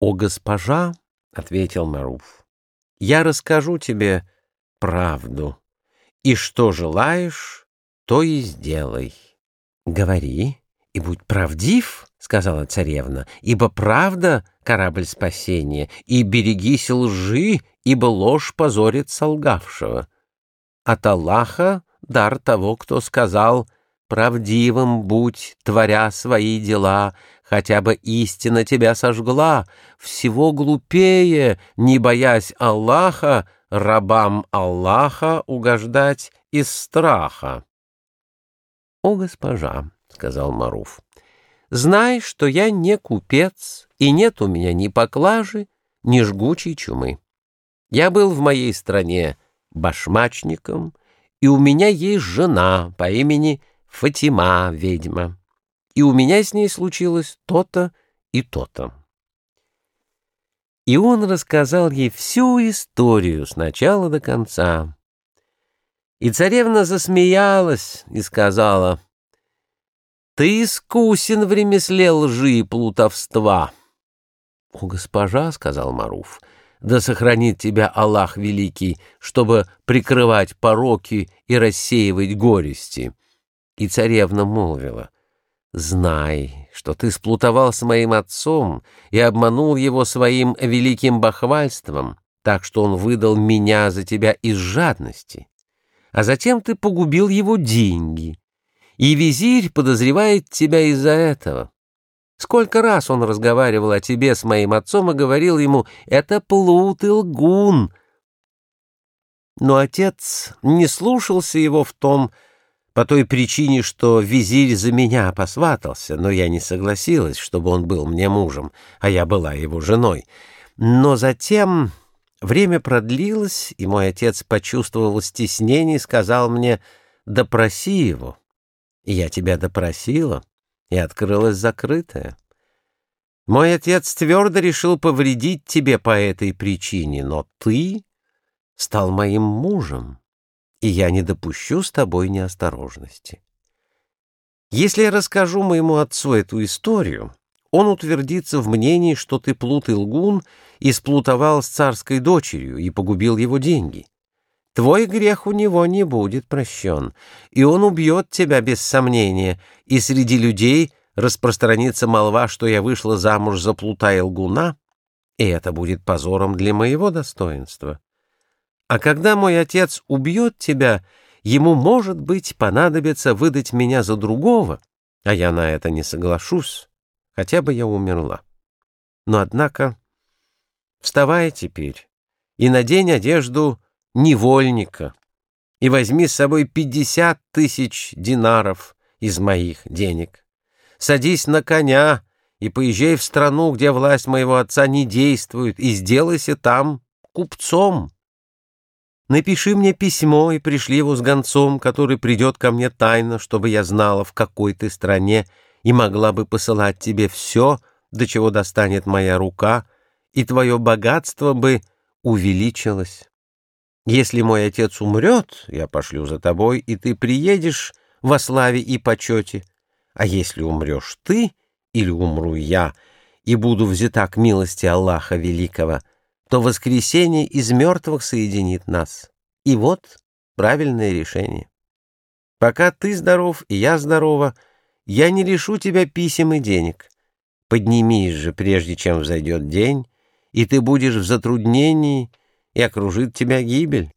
«О, госпожа!» — ответил Маруф. «Я расскажу тебе правду, и что желаешь, то и сделай». «Говори и будь правдив», — сказала царевна, «ибо правда — корабль спасения, и берегись лжи, ибо ложь позорит солгавшего. От Аллаха дар того, кто сказал «правдивым будь, творя свои дела», хотя бы истина тебя сожгла, всего глупее, не боясь Аллаха, рабам Аллаха угождать из страха. — О, госпожа, — сказал Маруф, — знай, что я не купец, и нет у меня ни поклажи, ни жгучей чумы. Я был в моей стране башмачником, и у меня есть жена по имени Фатима, ведьма и у меня с ней случилось то-то и то-то. И он рассказал ей всю историю с начала до конца. И царевна засмеялась и сказала, «Ты искусен в ремесле лжи и плутовства». «О, госпожа», — сказал Маруф, — «да сохранит тебя Аллах Великий, чтобы прикрывать пороки и рассеивать горести». И царевна молвила, — Знай, что ты сплутовал с моим отцом и обманул его своим великим бахвальством, так что он выдал меня за тебя из жадности. А затем ты погубил его деньги, и визирь подозревает тебя из-за этого. Сколько раз он разговаривал о тебе с моим отцом и говорил ему «это плут и лгун». Но отец не слушался его в том, по той причине, что визирь за меня посватался, но я не согласилась, чтобы он был мне мужем, а я была его женой. Но затем время продлилось, и мой отец почувствовал стеснение и сказал мне «допроси его». И я тебя допросила, и открылась закрытая. Мой отец твердо решил повредить тебе по этой причине, но ты стал моим мужем и я не допущу с тобой неосторожности. Если я расскажу моему отцу эту историю, он утвердится в мнении, что ты плут и лгун и сплутовал с царской дочерью и погубил его деньги. Твой грех у него не будет прощен, и он убьет тебя без сомнения, и среди людей распространится молва, что я вышла замуж за плута и лгуна, и это будет позором для моего достоинства. А когда мой отец убьет тебя, ему, может быть, понадобится выдать меня за другого, а я на это не соглашусь, хотя бы я умерла. Но, однако, вставай теперь и надень одежду невольника и возьми с собой пятьдесят тысяч динаров из моих денег. Садись на коня и поезжай в страну, где власть моего отца не действует, и сделайся там купцом. Напиши мне письмо и пришли его с гонцом, который придет ко мне тайно, чтобы я знала, в какой ты стране, и могла бы посылать тебе все, до чего достанет моя рука, и твое богатство бы увеличилось. Если мой отец умрет, я пошлю за тобой, и ты приедешь во славе и почете. А если умрешь ты или умру я, и буду взята к милости Аллаха Великого, то воскресение из мертвых соединит нас. И вот правильное решение. Пока ты здоров и я здорова, я не лишу тебя писем и денег. Поднимись же, прежде чем взойдет день, и ты будешь в затруднении, и окружит тебя гибель.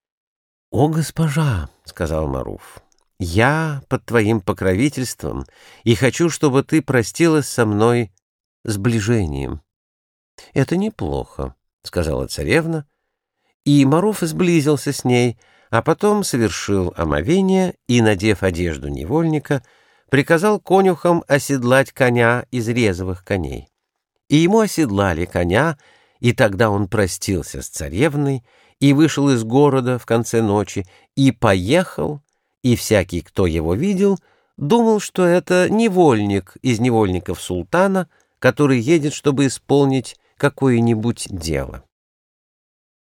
— О, госпожа, — сказал Маруф, — я под твоим покровительством и хочу, чтобы ты простилась со мной сближением. — Это неплохо, — сказала царевна, и Маруф сблизился с ней, а потом совершил омовение и, надев одежду невольника, приказал конюхам оседлать коня из резвых коней. И ему оседлали коня, и тогда он простился с царевной и вышел из города в конце ночи и поехал, и всякий, кто его видел, думал, что это невольник из невольников султана, который едет, чтобы исполнить какое-нибудь дело.